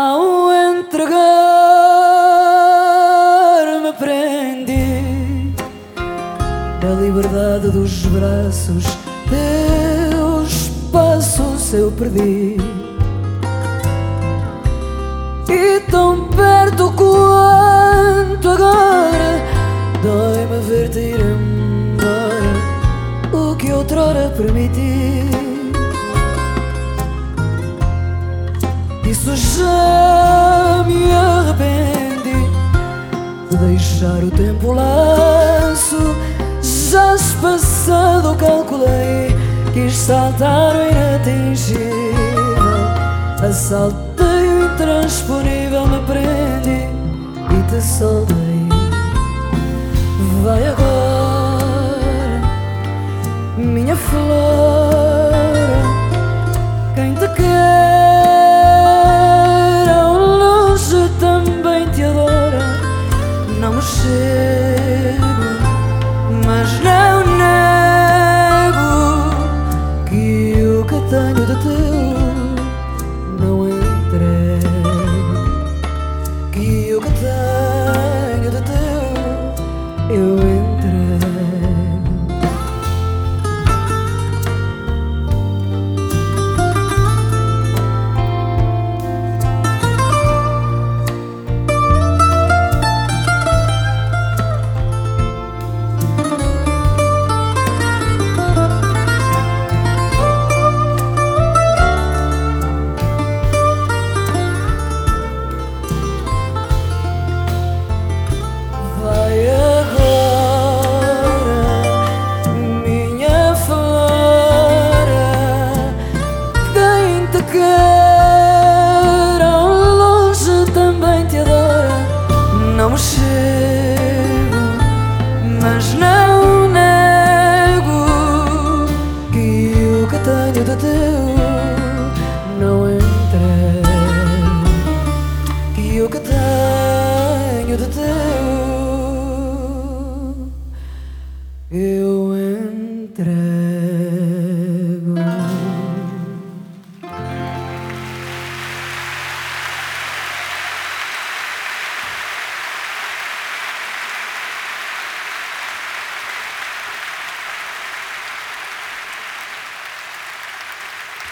Ao entregar-me prendi da liberdade dos braços, teus passos eu perdi. E tão perto quanto agora dói-me ver-te ir embora, o que outrora permiti. Isso já me arrependi de deixar o tempo laço. Já se passado calculei, quis saltar o inatingível. Assaltei o intransponível, me prendi e te soltei. Vai agora, minha flor, there's no